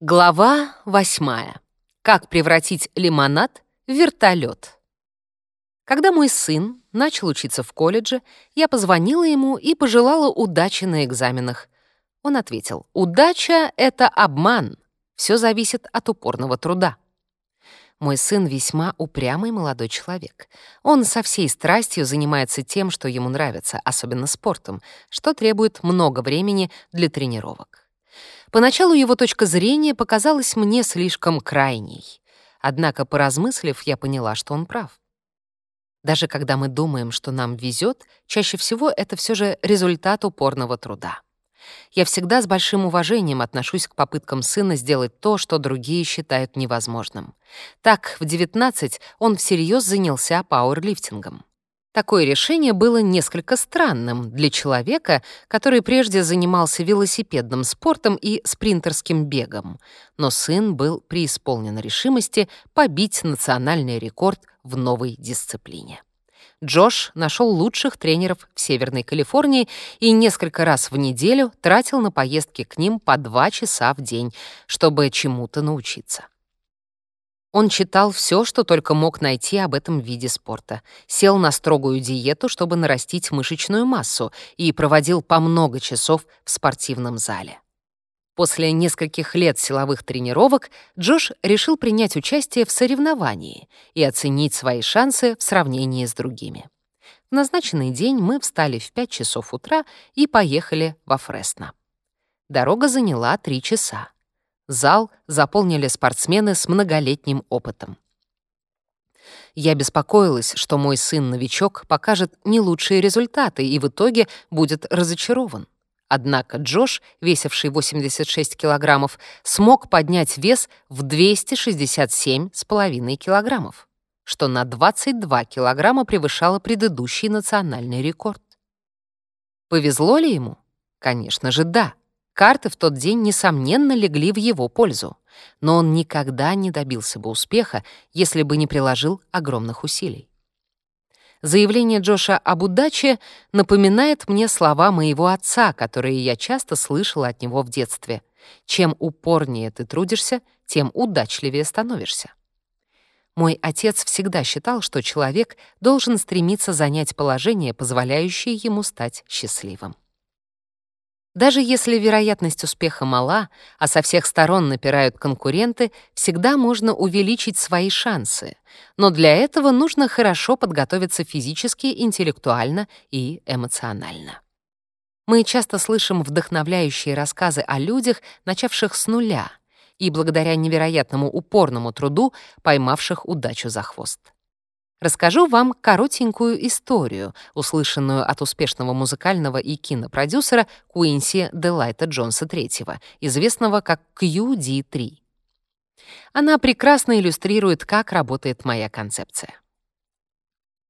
Глава восьмая. Как превратить лимонад в вертолет. Когда мой сын начал учиться в колледже, я позвонила ему и пожелала удачи на экзаменах. Он ответил, «Удача — это обман. Все зависит от упорного труда». Мой сын весьма упрямый молодой человек. Он со всей страстью занимается тем, что ему нравится, особенно спортом, что требует много времени для тренировок. Поначалу его точка зрения показалась мне слишком крайней. Однако, поразмыслив, я поняла, что он прав. Даже когда мы думаем, что нам везет, чаще всего это все же результат упорного труда. Я всегда с большим уважением отношусь к попыткам сына сделать то, что другие считают невозможным. Так, в 19 он всерьез занялся пауэрлифтингом. Такое решение было несколько странным для человека, который прежде занимался велосипедным спортом и спринтерским бегом, но сын был преисполнен решимости побить национальный рекорд в новой дисциплине. Джош нашел лучших тренеров в Северной Калифорнии и несколько раз в неделю тратил на поездки к ним по два часа в день, чтобы чему-то научиться. Он читал все, что только мог найти об этом виде спорта, сел на строгую диету, чтобы нарастить мышечную массу, и проводил по много часов в спортивном зале. После нескольких лет силовых тренировок Джош решил принять участие в соревновании и оценить свои шансы в сравнении с другими. В назначенный день мы встали в 5 часов утра и поехали во Фресно. Дорога заняла 3 часа. Зал заполнили спортсмены с многолетним опытом. Я беспокоилась, что мой сын-новичок покажет не лучшие результаты и в итоге будет разочарован. Однако Джош, весивший 86 килограммов, смог поднять вес в 267,5 килограммов, что на 22 килограмма превышало предыдущий национальный рекорд. Повезло ли ему? Конечно же, да. Карты в тот день, несомненно, легли в его пользу, но он никогда не добился бы успеха, если бы не приложил огромных усилий. Заявление Джоша об удаче напоминает мне слова моего отца, которые я часто слышала от него в детстве. «Чем упорнее ты трудишься, тем удачливее становишься». Мой отец всегда считал, что человек должен стремиться занять положение, позволяющее ему стать счастливым. Даже если вероятность успеха мала, а со всех сторон напирают конкуренты, всегда можно увеличить свои шансы. Но для этого нужно хорошо подготовиться физически, интеллектуально и эмоционально. Мы часто слышим вдохновляющие рассказы о людях, начавших с нуля — и благодаря невероятному упорному труду поймавших удачу за хвост. Расскажу вам коротенькую историю, услышанную от успешного музыкального и кинопродюсера Куинси Делайта Джонса III, известного как QD3. Она прекрасно иллюстрирует, как работает моя концепция.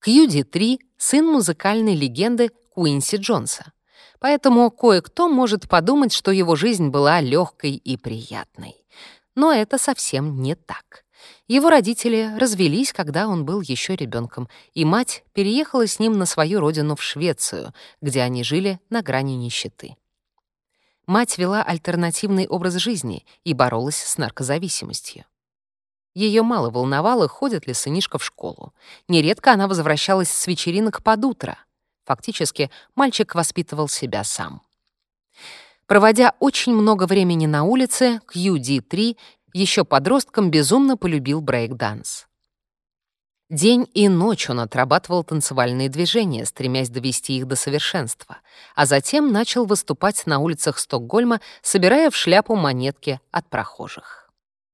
QD3 — сын музыкальной легенды Куинси Джонса. Поэтому кое-кто может подумать, что его жизнь была легкой и приятной. Но это совсем не так. Его родители развелись, когда он был еще ребенком, и мать переехала с ним на свою родину в Швецию, где они жили на грани нищеты. Мать вела альтернативный образ жизни и боролась с наркозависимостью. Ее мало волновало, ходит ли сынишка в школу. Нередко она возвращалась с вечеринок под утро. Фактически, мальчик воспитывал себя сам. Проводя очень много времени на улице, QD3 еще подростком безумно полюбил брейк-данс. День и ночь он отрабатывал танцевальные движения, стремясь довести их до совершенства, а затем начал выступать на улицах Стокгольма, собирая в шляпу монетки от прохожих.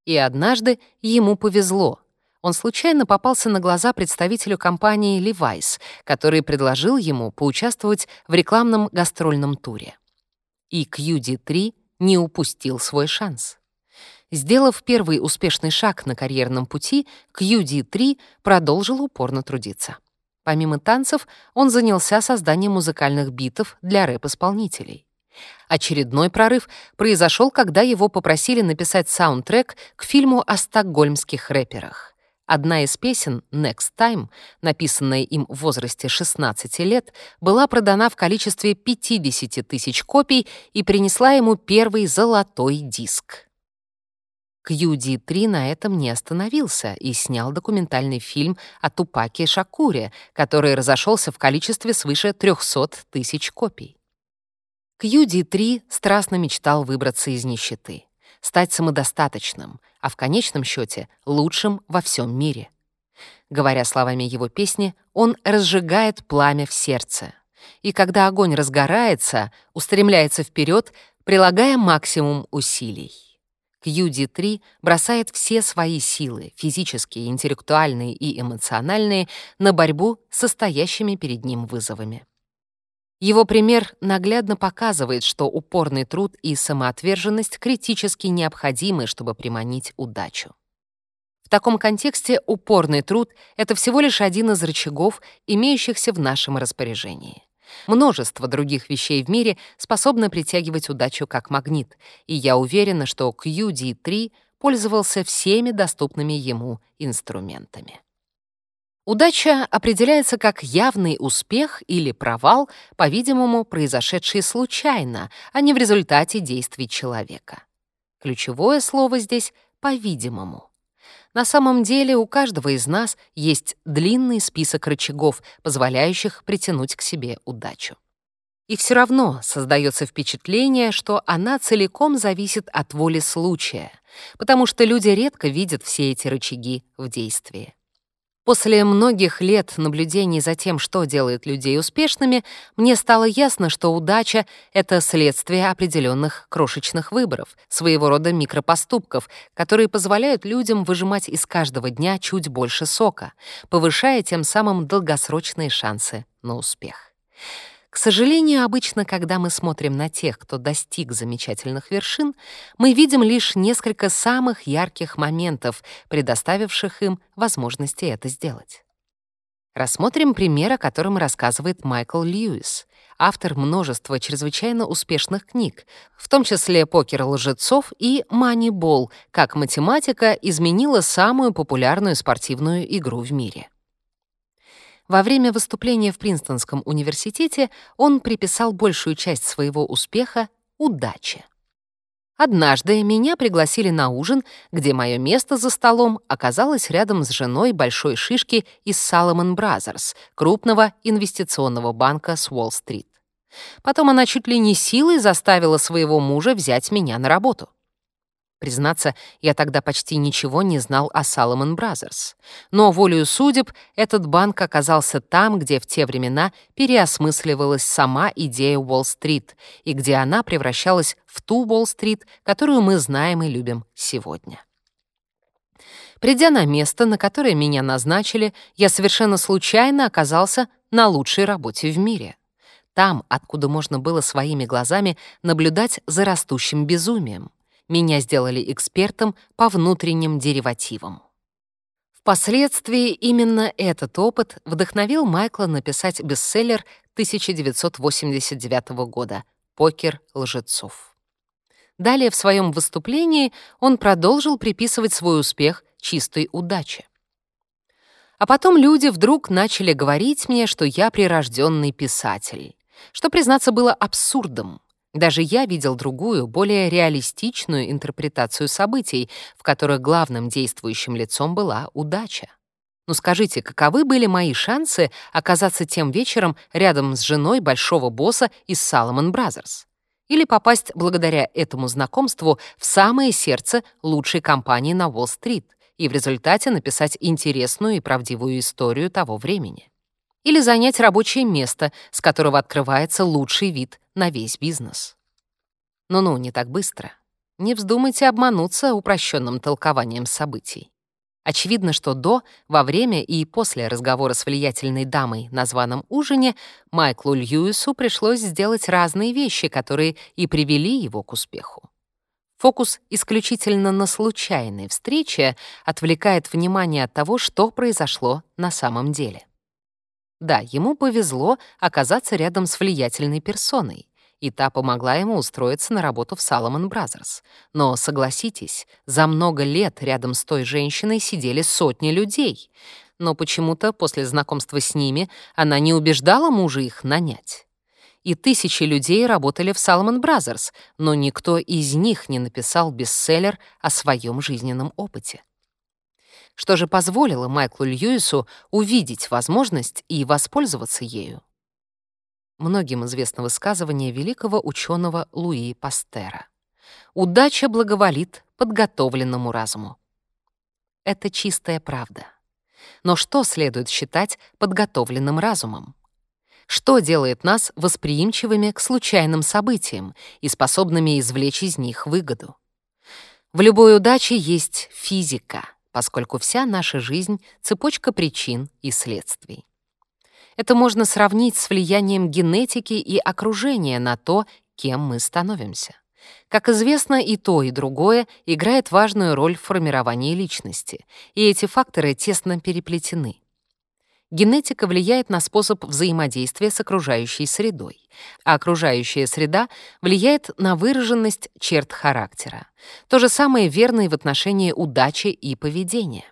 И однажды ему повезло. Он случайно попался на глаза представителю компании Levi's, который предложил ему поучаствовать в рекламном гастрольном туре. И QD3 не упустил свой шанс. Сделав первый успешный шаг на карьерном пути, QD3 продолжил упорно трудиться. Помимо танцев, он занялся созданием музыкальных битов для рэп-исполнителей. Очередной прорыв произошел, когда его попросили написать саундтрек к фильму о стокгольмских рэперах. Одна из песен «Next Time», написанная им в возрасте 16 лет, была продана в количестве 50 тысяч копий и принесла ему первый золотой диск. Кьюди 3 на этом не остановился и снял документальный фильм о Тупаке Шакуре, который разошелся в количестве свыше 300 тысяч копий. Кьюди 3 страстно мечтал выбраться из нищеты, стать самодостаточным, а в конечном счете лучшим во всем мире. Говоря словами его песни, он разжигает пламя в сердце. И когда огонь разгорается, устремляется вперед, прилагая максимум усилий. QD3 бросает все свои силы, физические, интеллектуальные и эмоциональные, на борьбу с состоящими перед ним вызовами. Его пример наглядно показывает, что упорный труд и самоотверженность критически необходимы, чтобы приманить удачу. В таком контексте упорный труд — это всего лишь один из рычагов, имеющихся в нашем распоряжении. Множество других вещей в мире способны притягивать удачу как магнит, и я уверена, что QD3 пользовался всеми доступными ему инструментами. Удача определяется как явный успех или провал, по-видимому, произошедший случайно, а не в результате действий человека. Ключевое слово здесь — «по-видимому». На самом деле у каждого из нас есть длинный список рычагов, позволяющих притянуть к себе удачу. И все равно создается впечатление, что она целиком зависит от воли случая, потому что люди редко видят все эти рычаги в действии. После многих лет наблюдений за тем, что делает людей успешными, мне стало ясно, что удача — это следствие определенных крошечных выборов, своего рода микропоступков, которые позволяют людям выжимать из каждого дня чуть больше сока, повышая тем самым долгосрочные шансы на успех. К сожалению, обычно, когда мы смотрим на тех, кто достиг замечательных вершин, мы видим лишь несколько самых ярких моментов, предоставивших им возможности это сделать. Рассмотрим пример, о котором рассказывает Майкл Льюис, автор множества чрезвычайно успешных книг, в том числе «Покер лжецов» и «Манибол», как математика изменила самую популярную спортивную игру в мире. Во время выступления в Принстонском университете он приписал большую часть своего успеха удаче. Однажды меня пригласили на ужин, где мое место за столом оказалось рядом с женой большой шишки из Salomon Brothers, крупного инвестиционного банка с Уолл-стрит. Потом она чуть ли не силой заставила своего мужа взять меня на работу. Признаться, я тогда почти ничего не знал о Salomon Brothers. Но волею судеб этот банк оказался там, где в те времена переосмысливалась сама идея Уолл-стрит и где она превращалась в ту Уолл-стрит, которую мы знаем и любим сегодня. Придя на место, на которое меня назначили, я совершенно случайно оказался на лучшей работе в мире. Там, откуда можно было своими глазами наблюдать за растущим безумием меня сделали экспертом по внутренним деривативам. Впоследствии именно этот опыт вдохновил Майкла написать бестселлер 1989 года «Покер лжецов». Далее в своем выступлении он продолжил приписывать свой успех чистой удаче. А потом люди вдруг начали говорить мне, что я прирожденный писатель, что, признаться, было абсурдом. Даже я видел другую, более реалистичную интерпретацию событий, в которых главным действующим лицом была удача. Но скажите, каковы были мои шансы оказаться тем вечером рядом с женой большого босса из Salomon Brothers? Или попасть благодаря этому знакомству в самое сердце лучшей компании на Уолл-стрит и в результате написать интересную и правдивую историю того времени? или занять рабочее место, с которого открывается лучший вид на весь бизнес. Ну-ну, не так быстро. Не вздумайте обмануться упрощенным толкованием событий. Очевидно, что до, во время и после разговора с влиятельной дамой на званом ужине Майклу Льюису пришлось сделать разные вещи, которые и привели его к успеху. Фокус исключительно на случайной встрече отвлекает внимание от того, что произошло на самом деле. Да, ему повезло оказаться рядом с влиятельной персоной, и та помогла ему устроиться на работу в Salomon Brothers. Но, согласитесь, за много лет рядом с той женщиной сидели сотни людей, но почему-то после знакомства с ними она не убеждала мужа их нанять. И тысячи людей работали в Salomon Brothers, но никто из них не написал бестселлер о своем жизненном опыте что же позволило Майклу Льюису увидеть возможность и воспользоваться ею. Многим известно высказывание великого ученого Луи Пастера. «Удача благоволит подготовленному разуму». Это чистая правда. Но что следует считать подготовленным разумом? Что делает нас восприимчивыми к случайным событиям и способными извлечь из них выгоду? В любой удаче есть физика — поскольку вся наша жизнь — цепочка причин и следствий. Это можно сравнить с влиянием генетики и окружения на то, кем мы становимся. Как известно, и то, и другое играет важную роль в формировании личности, и эти факторы тесно переплетены — Генетика влияет на способ взаимодействия с окружающей средой, а окружающая среда влияет на выраженность черт характера. То же самое верно и в отношении удачи и поведения.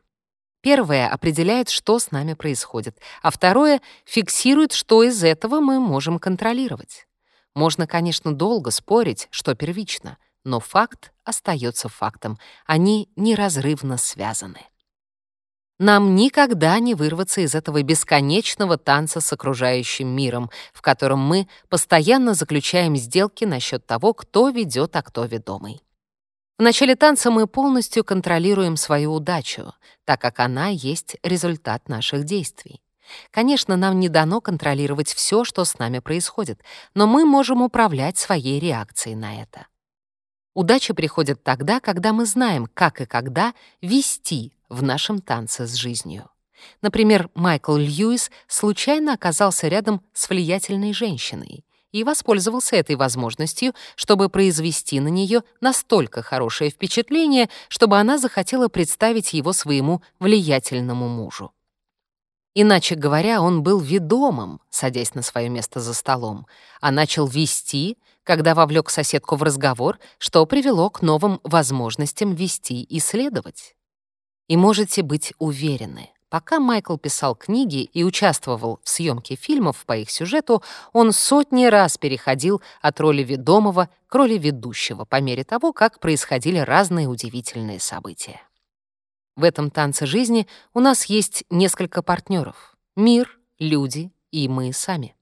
Первое определяет, что с нами происходит, а второе фиксирует, что из этого мы можем контролировать. Можно, конечно, долго спорить, что первично, но факт остается фактом. Они неразрывно связаны нам никогда не вырваться из этого бесконечного танца с окружающим миром, в котором мы постоянно заключаем сделки насчет того, кто ведет, а кто ведомый. В начале танца мы полностью контролируем свою удачу, так как она есть результат наших действий. Конечно, нам не дано контролировать все, что с нами происходит, но мы можем управлять своей реакцией на это. Удача приходит тогда, когда мы знаем, как и когда вести в нашем танце с жизнью. Например, Майкл Льюис случайно оказался рядом с влиятельной женщиной и воспользовался этой возможностью, чтобы произвести на нее настолько хорошее впечатление, чтобы она захотела представить его своему влиятельному мужу. Иначе говоря, он был ведомым, садясь на свое место за столом, а начал вести когда вовлек соседку в разговор, что привело к новым возможностям вести и следовать. И можете быть уверены, пока Майкл писал книги и участвовал в съемке фильмов по их сюжету, он сотни раз переходил от роли ведомого к роли ведущего по мере того, как происходили разные удивительные события. В этом танце жизни у нас есть несколько партнеров — мир, люди и мы сами.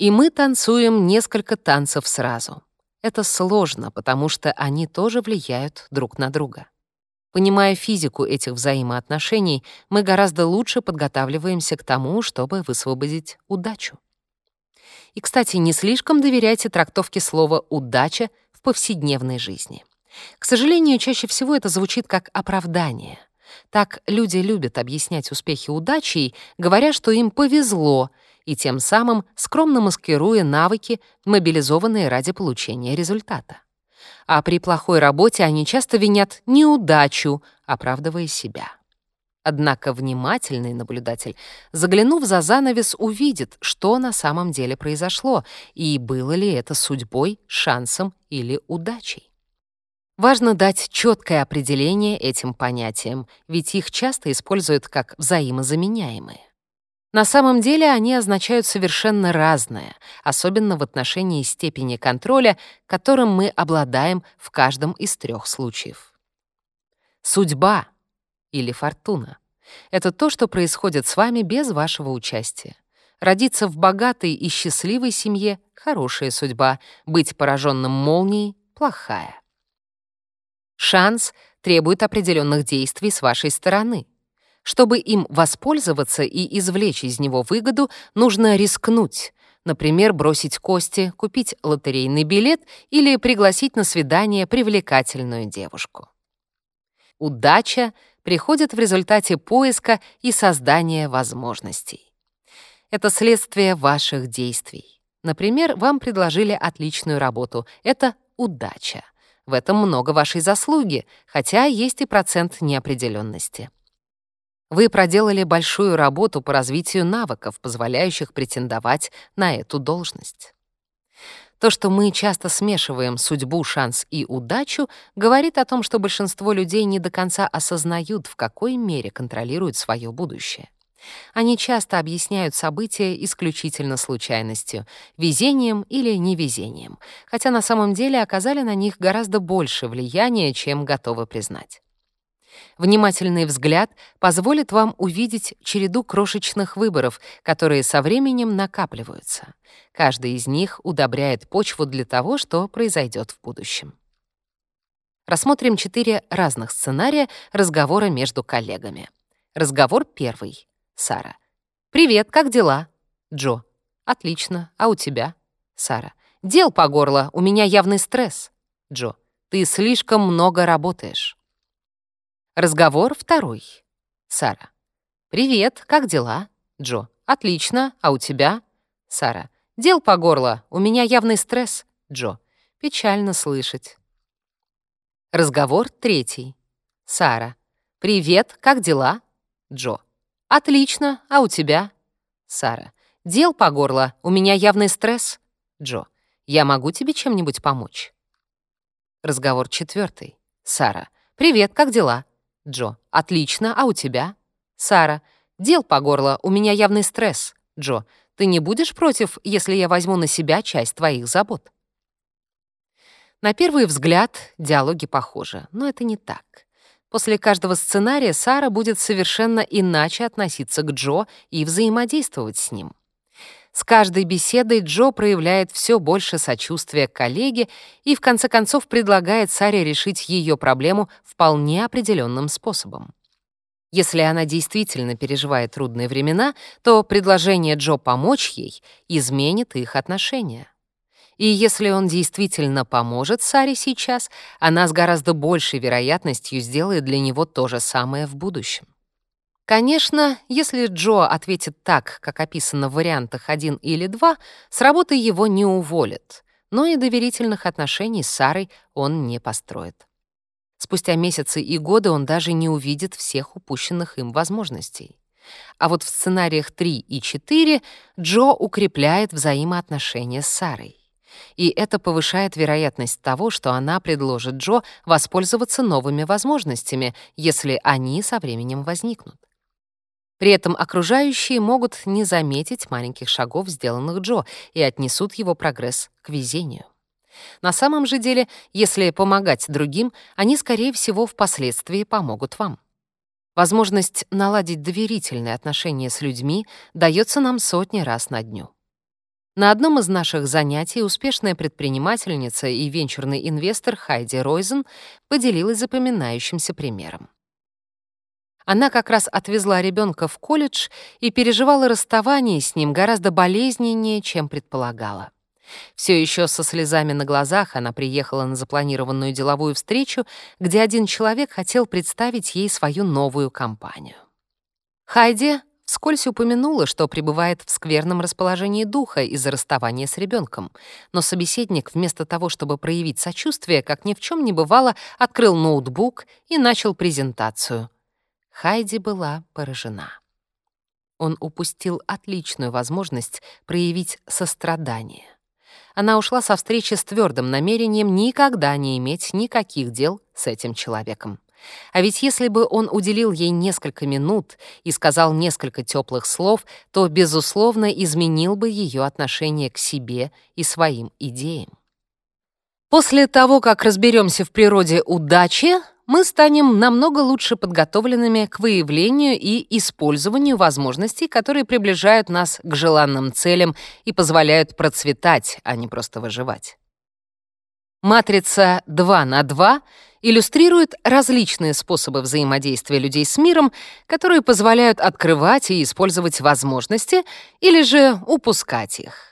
И мы танцуем несколько танцев сразу. Это сложно, потому что они тоже влияют друг на друга. Понимая физику этих взаимоотношений, мы гораздо лучше подготавливаемся к тому, чтобы высвободить удачу. И, кстати, не слишком доверяйте трактовке слова «удача» в повседневной жизни. К сожалению, чаще всего это звучит как оправдание. Так люди любят объяснять успехи удачей, говоря, что им повезло и тем самым скромно маскируя навыки, мобилизованные ради получения результата. А при плохой работе они часто винят неудачу, оправдывая себя. Однако внимательный наблюдатель, заглянув за занавес, увидит, что на самом деле произошло и было ли это судьбой, шансом или удачей. Важно дать четкое определение этим понятиям, ведь их часто используют как взаимозаменяемые. На самом деле они означают совершенно разное, особенно в отношении степени контроля, которым мы обладаем в каждом из трех случаев. Судьба или фортуна — это то, что происходит с вами без вашего участия. Родиться в богатой и счастливой семье — хорошая судьба, быть пораженным молнией — плохая. Шанс требует определенных действий с вашей стороны. Чтобы им воспользоваться и извлечь из него выгоду, нужно рискнуть. Например, бросить кости, купить лотерейный билет или пригласить на свидание привлекательную девушку. Удача приходит в результате поиска и создания возможностей. Это следствие ваших действий. Например, вам предложили отличную работу. Это удача. В этом много вашей заслуги, хотя есть и процент неопределенности. Вы проделали большую работу по развитию навыков, позволяющих претендовать на эту должность. То, что мы часто смешиваем судьбу, шанс и удачу, говорит о том, что большинство людей не до конца осознают, в какой мере контролируют свое будущее. Они часто объясняют события исключительно случайностью, везением или невезением, хотя на самом деле оказали на них гораздо больше влияния, чем готовы признать. Внимательный взгляд позволит вам увидеть череду крошечных выборов, которые со временем накапливаются. Каждый из них удобряет почву для того, что произойдет в будущем. Рассмотрим четыре разных сценария разговора между коллегами. Разговор первый. Сара. «Привет, как дела?» Джо. «Отлично. А у тебя?» Сара. «Дел по горло. У меня явный стресс». Джо. «Ты слишком много работаешь». Разговор второй. Сара. «Привет, как дела?» Джо. «Отлично, а у тебя?» Сара. «Дел по горло, у меня явный стресс». Джо. «Печально слышать». Разговор третий. Сара. «Привет, как дела?» Джо. «Отлично, а у тебя?» Сара. «Дел по горло, у меня явный стресс». Джо. «Я могу тебе чем-нибудь помочь?» Разговор четвертый. Сара. «Привет, как дела?» Джо. Отлично, а у тебя? Сара. Дел по горло, у меня явный стресс. Джо. Ты не будешь против, если я возьму на себя часть твоих забот? На первый взгляд диалоги похожи, но это не так. После каждого сценария Сара будет совершенно иначе относиться к Джо и взаимодействовать с ним. С каждой беседой Джо проявляет все больше сочувствия к коллеге и в конце концов предлагает Саре решить ее проблему вполне определенным способом. Если она действительно переживает трудные времена, то предложение Джо помочь ей изменит их отношения. И если он действительно поможет Саре сейчас, она с гораздо большей вероятностью сделает для него то же самое в будущем. Конечно, если Джо ответит так, как описано в вариантах 1 или 2, с работы его не уволят, но и доверительных отношений с Сарой он не построит. Спустя месяцы и годы он даже не увидит всех упущенных им возможностей. А вот в сценариях 3 и 4 Джо укрепляет взаимоотношения с Сарой. И это повышает вероятность того, что она предложит Джо воспользоваться новыми возможностями, если они со временем возникнут. При этом окружающие могут не заметить маленьких шагов, сделанных Джо, и отнесут его прогресс к везению. На самом же деле, если помогать другим, они, скорее всего, впоследствии помогут вам. Возможность наладить доверительные отношения с людьми дается нам сотни раз на дню. На одном из наших занятий успешная предпринимательница и венчурный инвестор Хайди Ройзен поделилась запоминающимся примером. Она как раз отвезла ребенка в колледж и переживала расставание с ним гораздо болезненнее, чем предполагала. Все еще со слезами на глазах она приехала на запланированную деловую встречу, где один человек хотел представить ей свою новую компанию. Хайди вскользь упомянула, что пребывает в скверном расположении духа из-за расставания с ребенком, но собеседник вместо того, чтобы проявить сочувствие, как ни в чем не бывало, открыл ноутбук и начал презентацию. Хайди была поражена. Он упустил отличную возможность проявить сострадание она ушла со встречи с твердым намерением никогда не иметь никаких дел с этим человеком. А ведь если бы он уделил ей несколько минут и сказал несколько теплых слов, то, безусловно, изменил бы ее отношение к себе и своим идеям. После того, как разберемся в природе удачи, мы станем намного лучше подготовленными к выявлению и использованию возможностей, которые приближают нас к желанным целям и позволяют процветать, а не просто выживать. Матрица 2 на 2 иллюстрирует различные способы взаимодействия людей с миром, которые позволяют открывать и использовать возможности или же упускать их.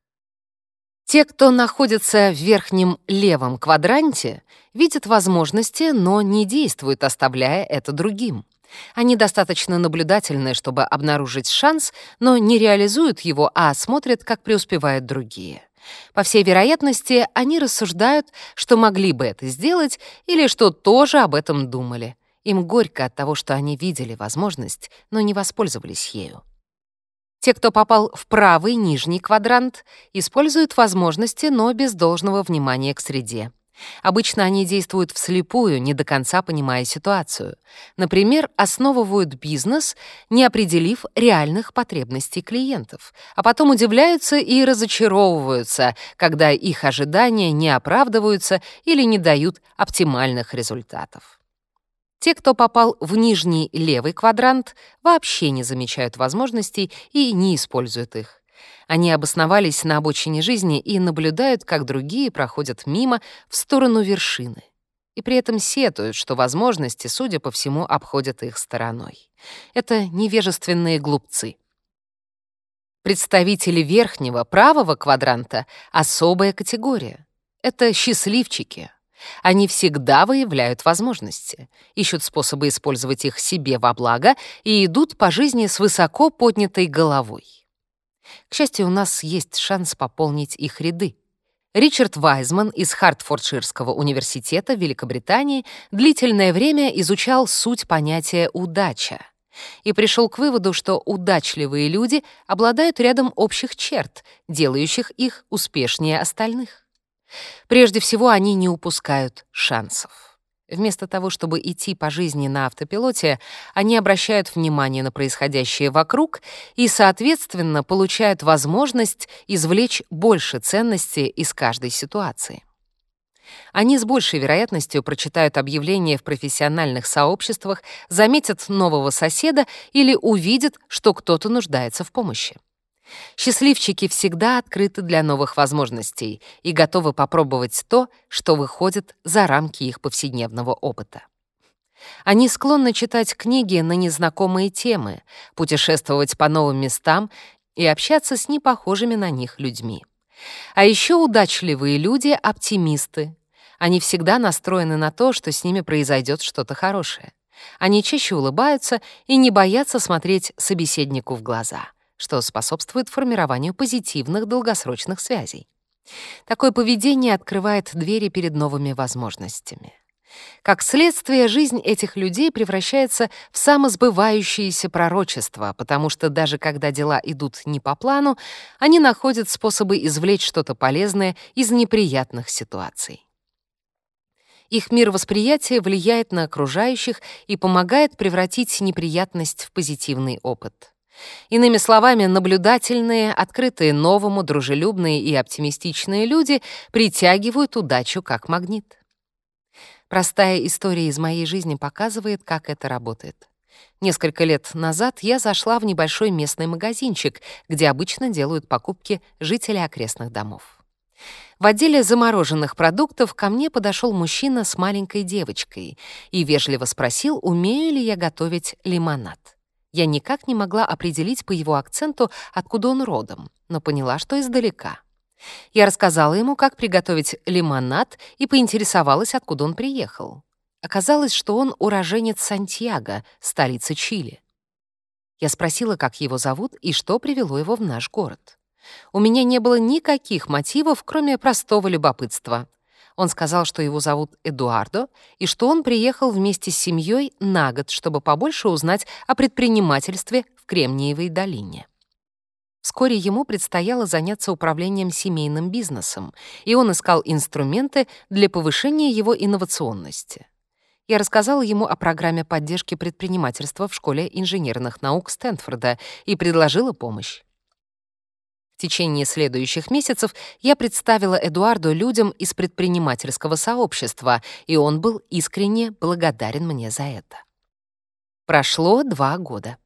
Те, кто находится в верхнем левом квадранте, видят возможности, но не действуют, оставляя это другим. Они достаточно наблюдательны, чтобы обнаружить шанс, но не реализуют его, а смотрят, как преуспевают другие. По всей вероятности, они рассуждают, что могли бы это сделать или что тоже об этом думали. Им горько от того, что они видели возможность, но не воспользовались ею. Те, кто попал в правый нижний квадрант, используют возможности, но без должного внимания к среде. Обычно они действуют вслепую, не до конца понимая ситуацию. Например, основывают бизнес, не определив реальных потребностей клиентов, а потом удивляются и разочаровываются, когда их ожидания не оправдываются или не дают оптимальных результатов. Те, кто попал в нижний левый квадрант, вообще не замечают возможностей и не используют их. Они обосновались на обочине жизни и наблюдают, как другие проходят мимо в сторону вершины. И при этом сетуют, что возможности, судя по всему, обходят их стороной. Это невежественные глупцы. Представители верхнего, правого квадранта — особая категория. Это счастливчики — они всегда выявляют возможности, ищут способы использовать их себе во благо и идут по жизни с высоко поднятой головой. К счастью, у нас есть шанс пополнить их ряды. Ричард Вайзман из Хартфордширского университета Великобритании длительное время изучал суть понятия «удача» и пришел к выводу, что удачливые люди обладают рядом общих черт, делающих их успешнее остальных. Прежде всего, они не упускают шансов. Вместо того, чтобы идти по жизни на автопилоте, они обращают внимание на происходящее вокруг и, соответственно, получают возможность извлечь больше ценности из каждой ситуации. Они с большей вероятностью прочитают объявления в профессиональных сообществах, заметят нового соседа или увидят, что кто-то нуждается в помощи. Счастливчики всегда открыты для новых возможностей и готовы попробовать то, что выходит за рамки их повседневного опыта. Они склонны читать книги на незнакомые темы, путешествовать по новым местам и общаться с непохожими на них людьми. А еще удачливые люди — оптимисты. Они всегда настроены на то, что с ними произойдет что-то хорошее. Они чаще улыбаются и не боятся смотреть собеседнику в глаза — что способствует формированию позитивных долгосрочных связей. Такое поведение открывает двери перед новыми возможностями. Как следствие, жизнь этих людей превращается в самосбывающееся пророчество, потому что даже когда дела идут не по плану, они находят способы извлечь что-то полезное из неприятных ситуаций. Их мировосприятие влияет на окружающих и помогает превратить неприятность в позитивный опыт. Иными словами, наблюдательные, открытые новому, дружелюбные и оптимистичные люди притягивают удачу как магнит. Простая история из моей жизни показывает, как это работает. Несколько лет назад я зашла в небольшой местный магазинчик, где обычно делают покупки жители окрестных домов. В отделе замороженных продуктов ко мне подошел мужчина с маленькой девочкой и вежливо спросил, умею ли я готовить лимонад. Я никак не могла определить по его акценту, откуда он родом, но поняла, что издалека. Я рассказала ему, как приготовить лимонад, и поинтересовалась, откуда он приехал. Оказалось, что он уроженец Сантьяго, столицы Чили. Я спросила, как его зовут и что привело его в наш город. У меня не было никаких мотивов, кроме простого любопытства, он сказал, что его зовут Эдуардо, и что он приехал вместе с семьей на год, чтобы побольше узнать о предпринимательстве в Кремниевой долине. Вскоре ему предстояло заняться управлением семейным бизнесом, и он искал инструменты для повышения его инновационности. Я рассказала ему о программе поддержки предпринимательства в школе инженерных наук Стэнфорда и предложила помощь. В течение следующих месяцев я представила Эдуарду людям из предпринимательского сообщества, и он был искренне благодарен мне за это. Прошло два года.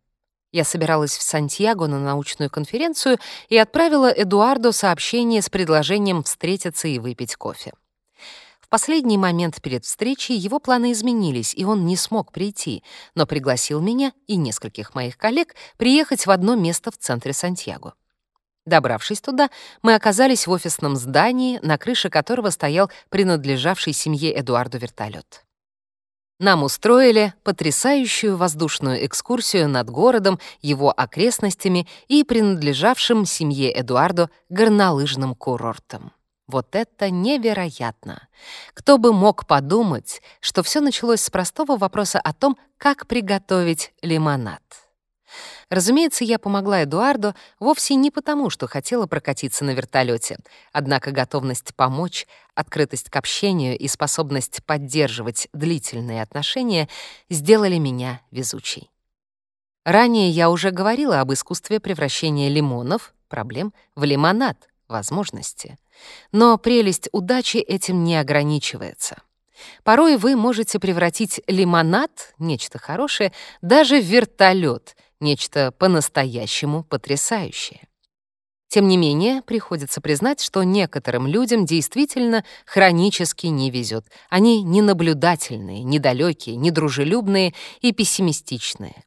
Я собиралась в Сантьяго на научную конференцию и отправила Эдуарду сообщение с предложением встретиться и выпить кофе. В последний момент перед встречей его планы изменились, и он не смог прийти, но пригласил меня и нескольких моих коллег приехать в одно место в центре Сантьяго. Добравшись туда, мы оказались в офисном здании, на крыше которого стоял принадлежавший семье Эдуарду вертолет. Нам устроили потрясающую воздушную экскурсию над городом, его окрестностями и принадлежавшим семье Эдуарду горнолыжным курортом. Вот это невероятно! Кто бы мог подумать, что все началось с простого вопроса о том, как приготовить лимонад. Разумеется, я помогла Эдуарду вовсе не потому, что хотела прокатиться на вертолете. Однако готовность помочь, открытость к общению и способность поддерживать длительные отношения сделали меня везучей. Ранее я уже говорила об искусстве превращения лимонов, проблем, в лимонад, возможности. Но прелесть удачи этим не ограничивается. Порой вы можете превратить лимонад, нечто хорошее, даже в вертолет — нечто по-настоящему потрясающее. Тем не менее, приходится признать, что некоторым людям действительно хронически не везет. Они ненаблюдательные, недалекие, недружелюбные и пессимистичные.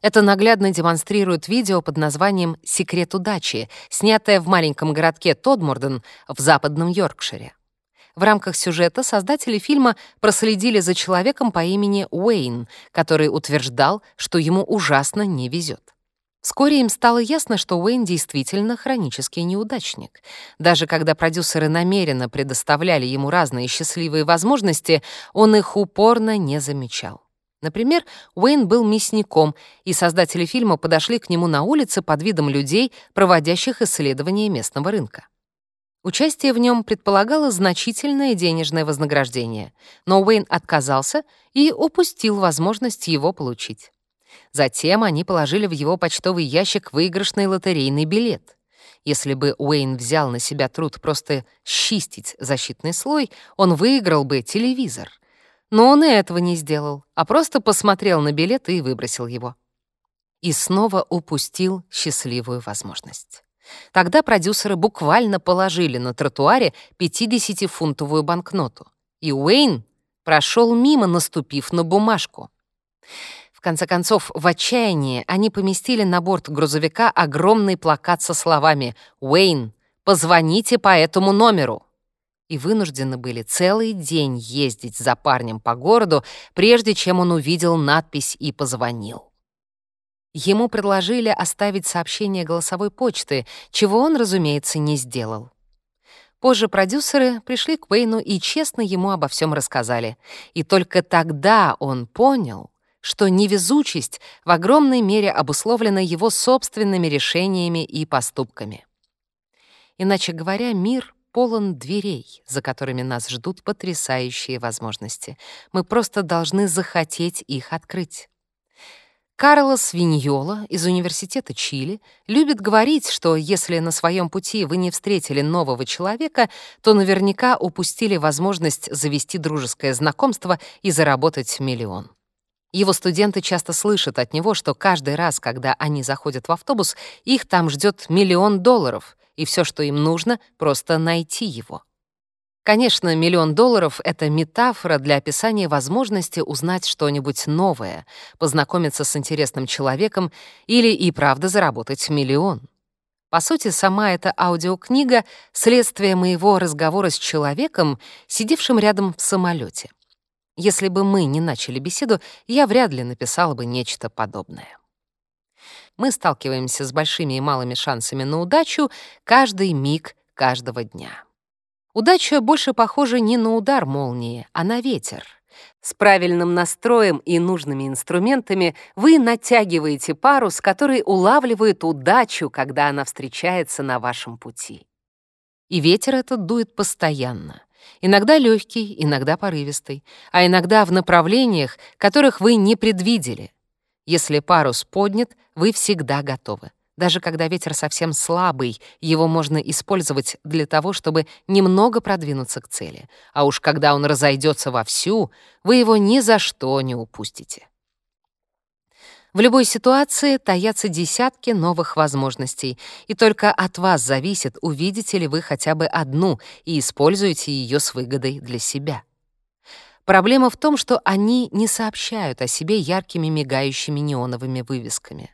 Это наглядно демонстрирует видео под названием «Секрет удачи», снятое в маленьком городке Тодморден в западном Йоркшире. В рамках сюжета создатели фильма проследили за человеком по имени Уэйн, который утверждал, что ему ужасно не везет. Вскоре им стало ясно, что Уэйн действительно хронический неудачник. Даже когда продюсеры намеренно предоставляли ему разные счастливые возможности, он их упорно не замечал. Например, Уэйн был мясником, и создатели фильма подошли к нему на улице под видом людей, проводящих исследования местного рынка. Участие в нем предполагало значительное денежное вознаграждение, но Уэйн отказался и упустил возможность его получить. Затем они положили в его почтовый ящик выигрышный лотерейный билет. Если бы Уэйн взял на себя труд просто счистить защитный слой, он выиграл бы телевизор. Но он и этого не сделал, а просто посмотрел на билет и выбросил его. И снова упустил счастливую возможность. Тогда продюсеры буквально положили на тротуаре 50-фунтовую банкноту. И Уэйн прошел мимо, наступив на бумажку. В конце концов, в отчаянии они поместили на борт грузовика огромный плакат со словами «Уэйн, позвоните по этому номеру» и вынуждены были целый день ездить за парнем по городу, прежде чем он увидел надпись и позвонил. Ему предложили оставить сообщение голосовой почты, чего он, разумеется, не сделал. Позже продюсеры пришли к Уэйну и честно ему обо всем рассказали. И только тогда он понял, что невезучесть в огромной мере обусловлена его собственными решениями и поступками. Иначе говоря, мир полон дверей, за которыми нас ждут потрясающие возможности. Мы просто должны захотеть их открыть. Карлос Виньола из Университета Чили любит говорить, что если на своем пути вы не встретили нового человека, то наверняка упустили возможность завести дружеское знакомство и заработать миллион. Его студенты часто слышат от него, что каждый раз, когда они заходят в автобус, их там ждет миллион долларов, и все, что им нужно, просто найти его. Конечно, миллион долларов — это метафора для описания возможности узнать что-нибудь новое, познакомиться с интересным человеком или и правда заработать миллион. По сути, сама эта аудиокнига — следствие моего разговора с человеком, сидевшим рядом в самолете. Если бы мы не начали беседу, я вряд ли написала бы нечто подобное. Мы сталкиваемся с большими и малыми шансами на удачу каждый миг каждого дня. Удача больше похожа не на удар молнии, а на ветер. С правильным настроем и нужными инструментами вы натягиваете парус, который улавливает удачу, когда она встречается на вашем пути. И ветер этот дует постоянно. Иногда легкий, иногда порывистый, а иногда в направлениях, которых вы не предвидели. Если парус поднят, вы всегда готовы. Даже когда ветер совсем слабый, его можно использовать для того, чтобы немного продвинуться к цели. А уж когда он разойдется вовсю, вы его ни за что не упустите. В любой ситуации таятся десятки новых возможностей, и только от вас зависит, увидите ли вы хотя бы одну и используете ее с выгодой для себя. Проблема в том, что они не сообщают о себе яркими мигающими неоновыми вывесками.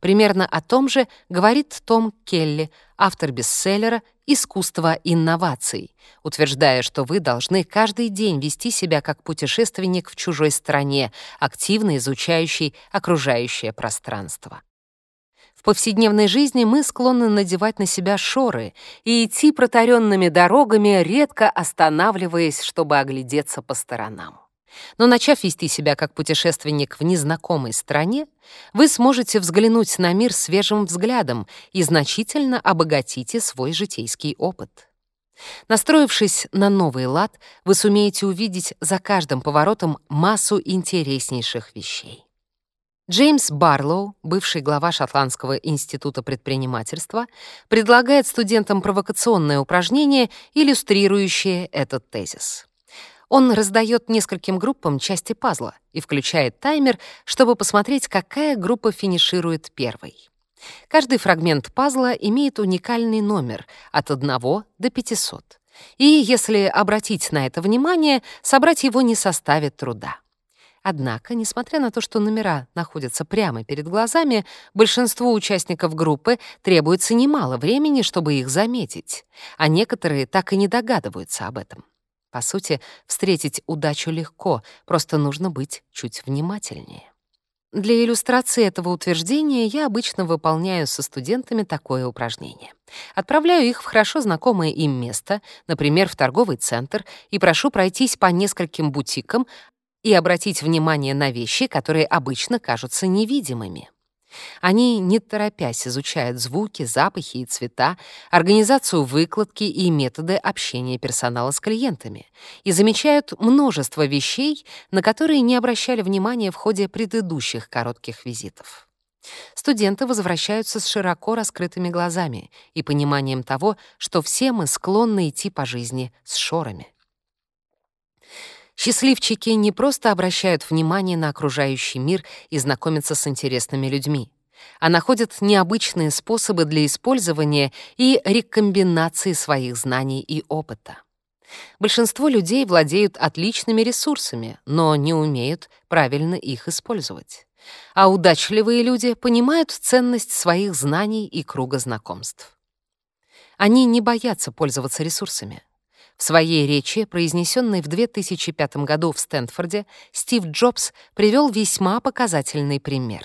Примерно о том же говорит Том Келли, автор бестселлера «Искусство инноваций», утверждая, что вы должны каждый день вести себя как путешественник в чужой стране, активно изучающий окружающее пространство. В повседневной жизни мы склонны надевать на себя шоры и идти протаренными дорогами, редко останавливаясь, чтобы оглядеться по сторонам. Но начав вести себя как путешественник в незнакомой стране, вы сможете взглянуть на мир свежим взглядом и значительно обогатите свой житейский опыт. Настроившись на новый лад, вы сумеете увидеть за каждым поворотом массу интереснейших вещей. Джеймс Барлоу, бывший глава Шотландского института предпринимательства, предлагает студентам провокационное упражнение, иллюстрирующее этот тезис. Он раздает нескольким группам части пазла и включает таймер, чтобы посмотреть, какая группа финиширует первой. Каждый фрагмент пазла имеет уникальный номер от 1 до 500. И если обратить на это внимание, собрать его не составит труда. Однако, несмотря на то, что номера находятся прямо перед глазами, большинству участников группы требуется немало времени, чтобы их заметить, а некоторые так и не догадываются об этом. По сути, встретить удачу легко, просто нужно быть чуть внимательнее. Для иллюстрации этого утверждения я обычно выполняю со студентами такое упражнение. Отправляю их в хорошо знакомое им место, например, в торговый центр, и прошу пройтись по нескольким бутикам и обратить внимание на вещи, которые обычно кажутся невидимыми. Они, не торопясь, изучают звуки, запахи и цвета, организацию выкладки и методы общения персонала с клиентами и замечают множество вещей, на которые не обращали внимания в ходе предыдущих коротких визитов. Студенты возвращаются с широко раскрытыми глазами и пониманием того, что все мы склонны идти по жизни с шорами. Счастливчики не просто обращают внимание на окружающий мир и знакомятся с интересными людьми, а находят необычные способы для использования и рекомбинации своих знаний и опыта. Большинство людей владеют отличными ресурсами, но не умеют правильно их использовать. А удачливые люди понимают ценность своих знаний и круга знакомств. Они не боятся пользоваться ресурсами — в своей речи, произнесенной в 2005 году в Стэнфорде, Стив Джобс привел весьма показательный пример.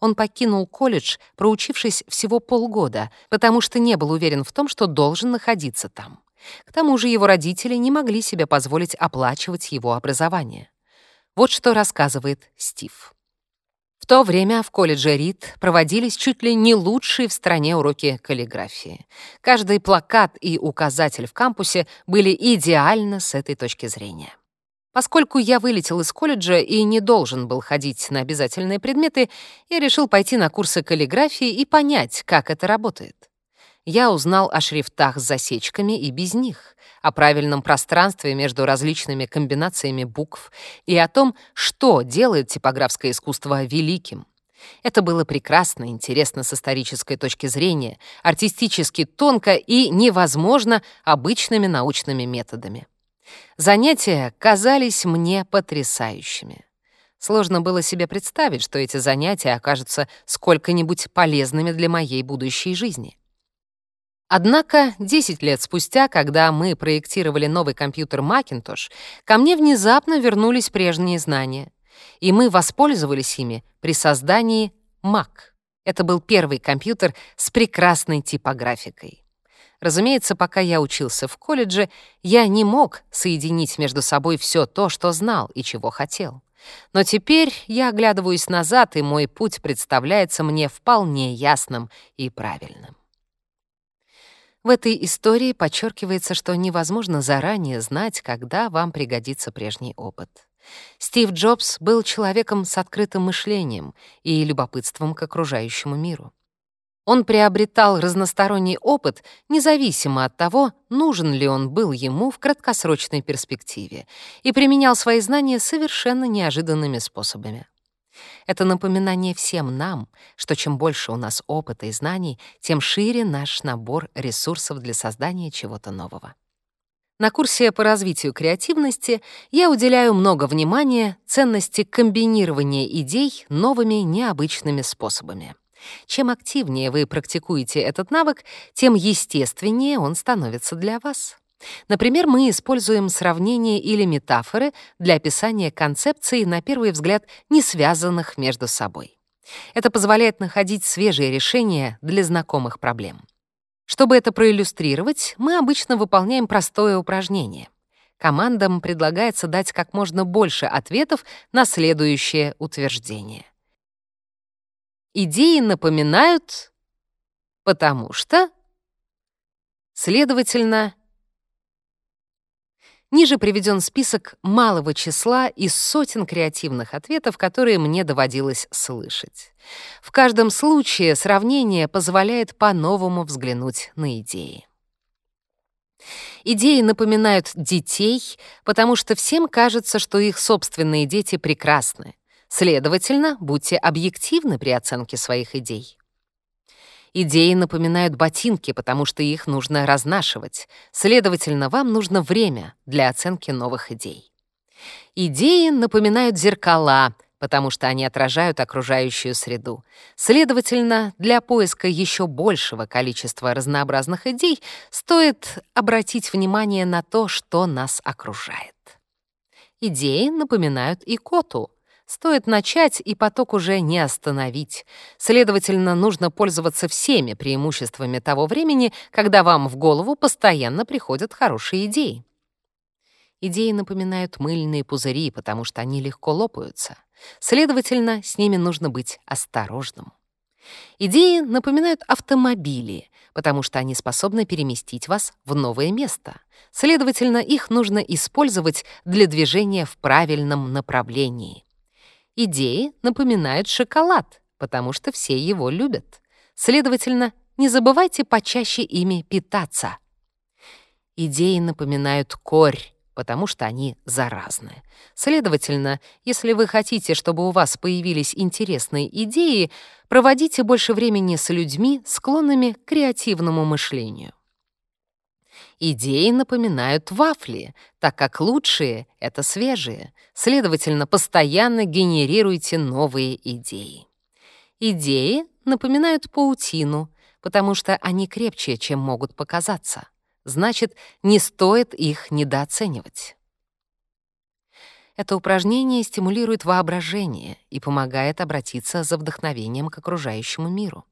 Он покинул колледж, проучившись всего полгода, потому что не был уверен в том, что должен находиться там. К тому же его родители не могли себе позволить оплачивать его образование. Вот что рассказывает Стив. В то время в колледже Рид проводились чуть ли не лучшие в стране уроки каллиграфии. Каждый плакат и указатель в кампусе были идеально с этой точки зрения. Поскольку я вылетел из колледжа и не должен был ходить на обязательные предметы, я решил пойти на курсы каллиграфии и понять, как это работает я узнал о шрифтах с засечками и без них, о правильном пространстве между различными комбинациями букв и о том, что делает типографское искусство великим. Это было прекрасно, интересно с исторической точки зрения, артистически тонко и невозможно обычными научными методами. Занятия казались мне потрясающими. Сложно было себе представить, что эти занятия окажутся сколько-нибудь полезными для моей будущей жизни. Однако 10 лет спустя, когда мы проектировали новый компьютер Macintosh, ко мне внезапно вернулись прежние знания, и мы воспользовались ими при создании Mac. Это был первый компьютер с прекрасной типографикой. Разумеется, пока я учился в колледже, я не мог соединить между собой все то, что знал и чего хотел. Но теперь я оглядываюсь назад, и мой путь представляется мне вполне ясным и правильным. В этой истории подчеркивается, что невозможно заранее знать, когда вам пригодится прежний опыт. Стив Джобс был человеком с открытым мышлением и любопытством к окружающему миру. Он приобретал разносторонний опыт, независимо от того, нужен ли он был ему в краткосрочной перспективе, и применял свои знания совершенно неожиданными способами. Это напоминание всем нам, что чем больше у нас опыта и знаний, тем шире наш набор ресурсов для создания чего-то нового. На курсе по развитию креативности я уделяю много внимания ценности комбинирования идей новыми необычными способами. Чем активнее вы практикуете этот навык, тем естественнее он становится для вас. Например, мы используем сравнения или метафоры для описания концепций, на первый взгляд, не связанных между собой. Это позволяет находить свежие решения для знакомых проблем. Чтобы это проиллюстрировать, мы обычно выполняем простое упражнение. Командам предлагается дать как можно больше ответов на следующее утверждение. Идеи напоминают, потому что, следовательно, Ниже приведен список малого числа из сотен креативных ответов, которые мне доводилось слышать. В каждом случае сравнение позволяет по-новому взглянуть на идеи. Идеи напоминают детей, потому что всем кажется, что их собственные дети прекрасны. Следовательно, будьте объективны при оценке своих идей. Идеи напоминают ботинки, потому что их нужно разнашивать. Следовательно, вам нужно время для оценки новых идей. Идеи напоминают зеркала, потому что они отражают окружающую среду. Следовательно, для поиска еще большего количества разнообразных идей стоит обратить внимание на то, что нас окружает. Идеи напоминают икоту — Стоит начать, и поток уже не остановить. Следовательно, нужно пользоваться всеми преимуществами того времени, когда вам в голову постоянно приходят хорошие идеи. Идеи напоминают мыльные пузыри, потому что они легко лопаются. Следовательно, с ними нужно быть осторожным. Идеи напоминают автомобили, потому что они способны переместить вас в новое место. Следовательно, их нужно использовать для движения в правильном направлении идеи напоминают шоколад, потому что все его любят. Следовательно, не забывайте почаще ими питаться. Идеи напоминают корь, потому что они заразны. Следовательно, если вы хотите, чтобы у вас появились интересные идеи, проводите больше времени с людьми, склонными к креативному мышлению идеи напоминают вафли, так как лучшие — это свежие. Следовательно, постоянно генерируйте новые идеи. Идеи напоминают паутину, потому что они крепче, чем могут показаться. Значит, не стоит их недооценивать. Это упражнение стимулирует воображение и помогает обратиться за вдохновением к окружающему миру.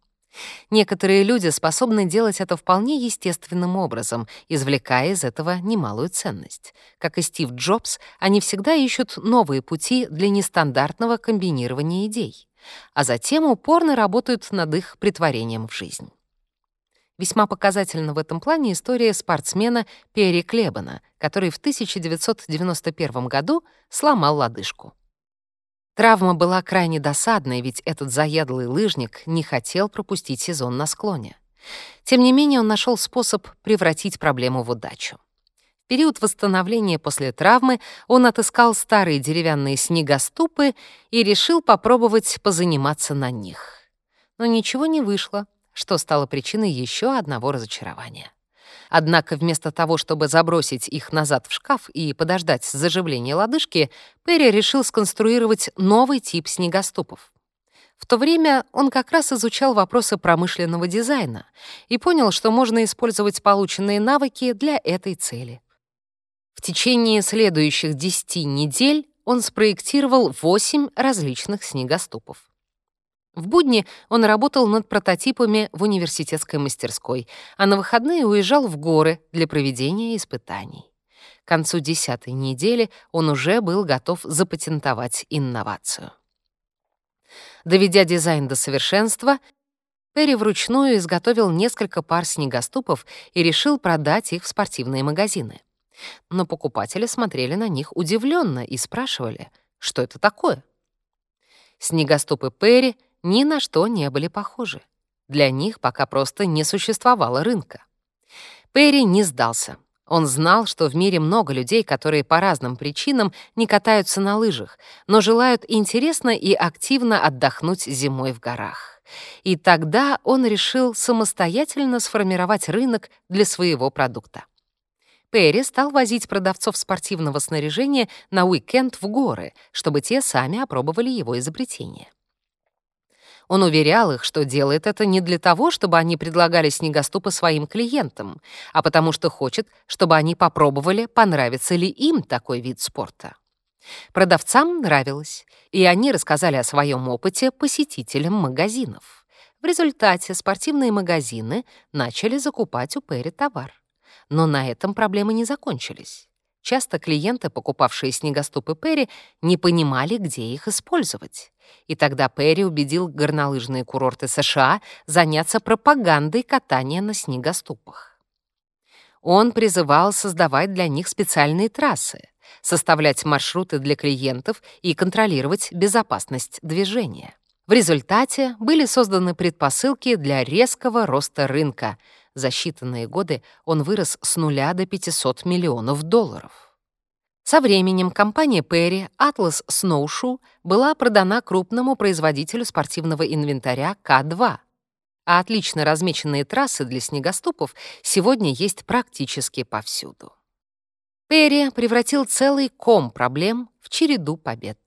Некоторые люди способны делать это вполне естественным образом, извлекая из этого немалую ценность. Как и Стив Джобс, они всегда ищут новые пути для нестандартного комбинирования идей, а затем упорно работают над их притворением в жизнь. Весьма показательна в этом плане история спортсмена Перри Клебана, который в 1991 году сломал лодыжку. Травма была крайне досадной, ведь этот заядлый лыжник не хотел пропустить сезон на склоне. Тем не менее, он нашел способ превратить проблему в удачу. В период восстановления после травмы он отыскал старые деревянные снегоступы и решил попробовать позаниматься на них. Но ничего не вышло, что стало причиной еще одного разочарования. Однако вместо того, чтобы забросить их назад в шкаф и подождать заживления лодыжки, Перри решил сконструировать новый тип снегоступов. В то время он как раз изучал вопросы промышленного дизайна и понял, что можно использовать полученные навыки для этой цели. В течение следующих 10 недель он спроектировал 8 различных снегоступов. В будни он работал над прототипами в университетской мастерской, а на выходные уезжал в горы для проведения испытаний. К концу десятой недели он уже был готов запатентовать инновацию. Доведя дизайн до совершенства, Перри вручную изготовил несколько пар снегоступов и решил продать их в спортивные магазины. Но покупатели смотрели на них удивленно и спрашивали, что это такое. Снегоступы Перри — ни на что не были похожи. Для них пока просто не существовало рынка. Перри не сдался. Он знал, что в мире много людей, которые по разным причинам не катаются на лыжах, но желают интересно и активно отдохнуть зимой в горах. И тогда он решил самостоятельно сформировать рынок для своего продукта. Перри стал возить продавцов спортивного снаряжения на уикенд в горы, чтобы те сами опробовали его изобретение. Он уверял их, что делает это не для того, чтобы они предлагали снегоступы своим клиентам, а потому что хочет, чтобы они попробовали, понравится ли им такой вид спорта. Продавцам нравилось, и они рассказали о своем опыте посетителям магазинов. В результате спортивные магазины начали закупать у Перри товар. Но на этом проблемы не закончились. Часто клиенты, покупавшие снегоступы Перри, не понимали, где их использовать. И тогда Перри убедил горнолыжные курорты США заняться пропагандой катания на снегоступах. Он призывал создавать для них специальные трассы, составлять маршруты для клиентов и контролировать безопасность движения. В результате были созданы предпосылки для резкого роста рынка. За считанные годы он вырос с нуля до 500 миллионов долларов. Со временем компания Perry Atlas Snowshoe была продана крупному производителю спортивного инвентаря К2. А отлично размеченные трассы для снегоступов сегодня есть практически повсюду. Перри превратил целый ком проблем в череду побед.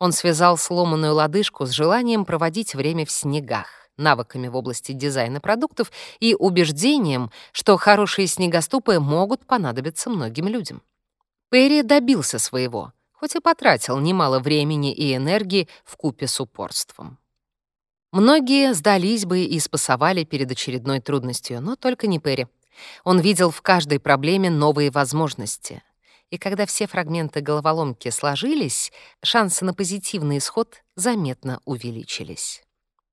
Он связал сломанную лодыжку с желанием проводить время в снегах, навыками в области дизайна продуктов и убеждением, что хорошие снегоступы могут понадобиться многим людям. Перри добился своего, хоть и потратил немало времени и энергии в купе с упорством. Многие сдались бы и спасовали перед очередной трудностью, но только не Перри. Он видел в каждой проблеме новые возможности. И когда все фрагменты головоломки сложились, шансы на позитивный исход заметно увеличились.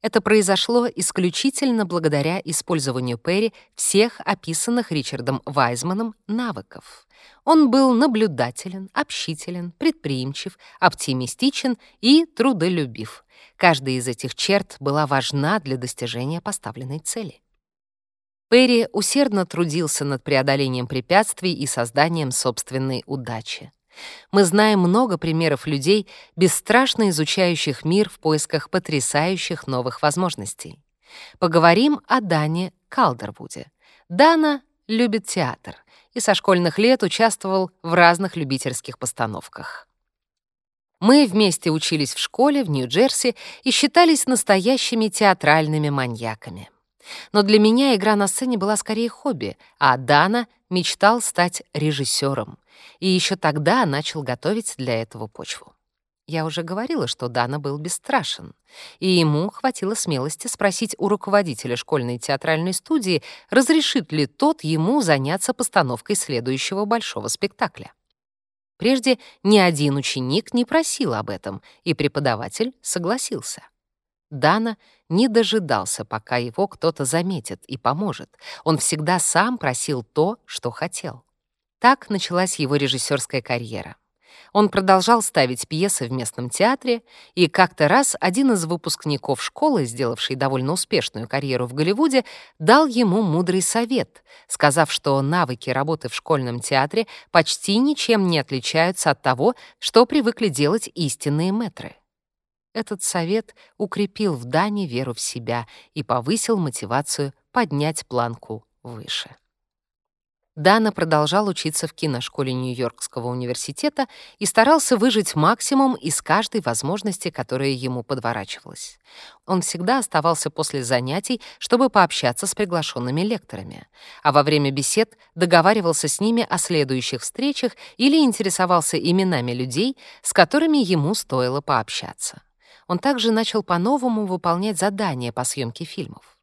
Это произошло исключительно благодаря использованию Перри всех описанных Ричардом Вайзманом навыков. Он был наблюдателен, общителен, предприимчив, оптимистичен и трудолюбив. Каждая из этих черт была важна для достижения поставленной цели. Перри усердно трудился над преодолением препятствий и созданием собственной удачи. Мы знаем много примеров людей, бесстрашно изучающих мир в поисках потрясающих новых возможностей. Поговорим о Дане Калдервуде. Дана любит театр и со школьных лет участвовал в разных любительских постановках. Мы вместе учились в школе в Нью-Джерси и считались настоящими театральными маньяками. Но для меня игра на сцене была скорее хобби, а Дана мечтал стать режиссером и еще тогда начал готовить для этого почву. Я уже говорила, что Дана был бесстрашен, и ему хватило смелости спросить у руководителя школьной театральной студии, разрешит ли тот ему заняться постановкой следующего большого спектакля. Прежде ни один ученик не просил об этом, и преподаватель согласился. Дана не дожидался, пока его кто-то заметит и поможет. Он всегда сам просил то, что хотел. Так началась его режиссерская карьера. Он продолжал ставить пьесы в местном театре, и как-то раз один из выпускников школы, сделавший довольно успешную карьеру в Голливуде, дал ему мудрый совет, сказав, что навыки работы в школьном театре почти ничем не отличаются от того, что привыкли делать истинные метры. Этот совет укрепил в Дане веру в себя и повысил мотивацию поднять планку выше. Дана продолжал учиться в киношколе Нью-Йоркского университета и старался выжить максимум из каждой возможности, которая ему подворачивалась. Он всегда оставался после занятий, чтобы пообщаться с приглашенными лекторами, а во время бесед договаривался с ними о следующих встречах или интересовался именами людей, с которыми ему стоило пообщаться. Он также начал по-новому выполнять задания по съемке фильмов.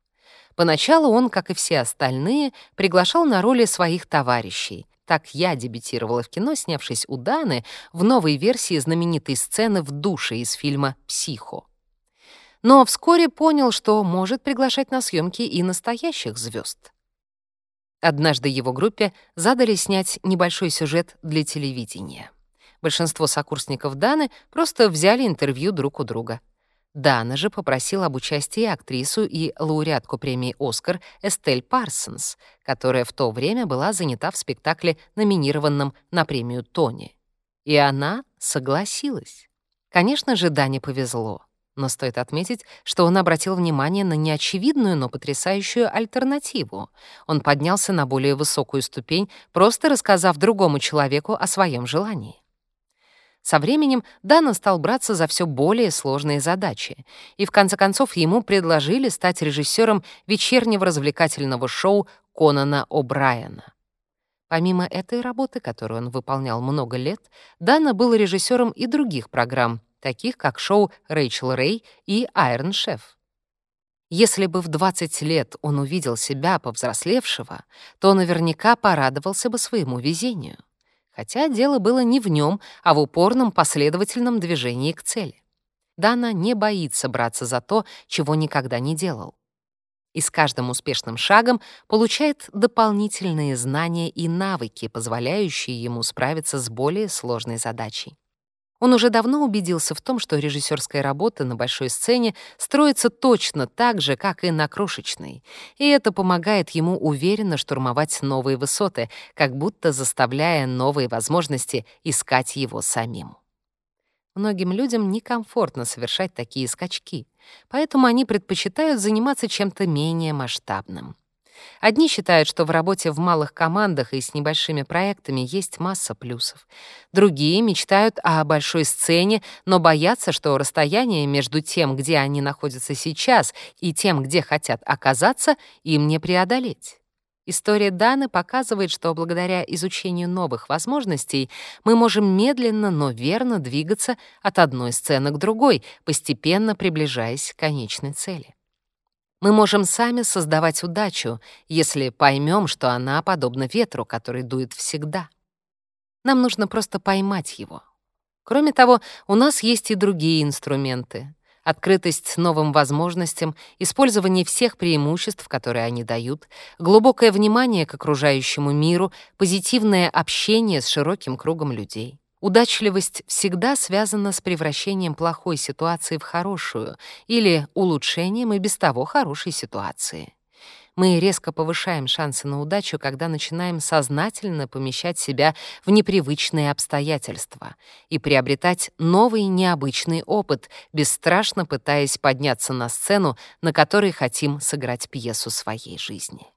Поначалу он, как и все остальные, приглашал на роли своих товарищей. Так я дебютировала в кино, снявшись у Даны в новой версии знаменитой сцены в душе из фильма «Психо». Но вскоре понял, что может приглашать на съемки и настоящих звезд. Однажды его группе задали снять небольшой сюжет для телевидения. Большинство сокурсников Даны просто взяли интервью друг у друга — Дана же попросил об участии актрису и лауреатку премии «Оскар» Эстель Парсонс, которая в то время была занята в спектакле, номинированном на премию «Тони». И она согласилась. Конечно же, Дане повезло. Но стоит отметить, что он обратил внимание на неочевидную, но потрясающую альтернативу. Он поднялся на более высокую ступень, просто рассказав другому человеку о своем желании. Со временем Дана стал браться за все более сложные задачи, и в конце концов ему предложили стать режиссером вечернего развлекательного шоу Конана О'Брайена. Помимо этой работы, которую он выполнял много лет, Дана был режиссером и других программ, таких как шоу «Рэйчел Рэй» и «Айрон Шеф». Если бы в 20 лет он увидел себя повзрослевшего, то наверняка порадовался бы своему везению хотя дело было не в нем, а в упорном последовательном движении к цели. Дана не боится браться за то, чего никогда не делал. И с каждым успешным шагом получает дополнительные знания и навыки, позволяющие ему справиться с более сложной задачей. Он уже давно убедился в том, что режиссерская работа на большой сцене строится точно так же, как и на крошечной, и это помогает ему уверенно штурмовать новые высоты, как будто заставляя новые возможности искать его самим. Многим людям некомфортно совершать такие скачки, поэтому они предпочитают заниматься чем-то менее масштабным — Одни считают, что в работе в малых командах и с небольшими проектами есть масса плюсов. Другие мечтают о большой сцене, но боятся, что расстояние между тем, где они находятся сейчас, и тем, где хотят оказаться, им не преодолеть. История Даны показывает, что благодаря изучению новых возможностей мы можем медленно, но верно двигаться от одной сцены к другой, постепенно приближаясь к конечной цели. Мы можем сами создавать удачу, если поймем, что она подобна ветру, который дует всегда. Нам нужно просто поймать его. Кроме того, у нас есть и другие инструменты. Открытость новым возможностям, использование всех преимуществ, которые они дают, глубокое внимание к окружающему миру, позитивное общение с широким кругом людей. Удачливость всегда связана с превращением плохой ситуации в хорошую или улучшением и без того хорошей ситуации. Мы резко повышаем шансы на удачу, когда начинаем сознательно помещать себя в непривычные обстоятельства и приобретать новый необычный опыт, бесстрашно пытаясь подняться на сцену, на которой хотим сыграть пьесу своей жизни.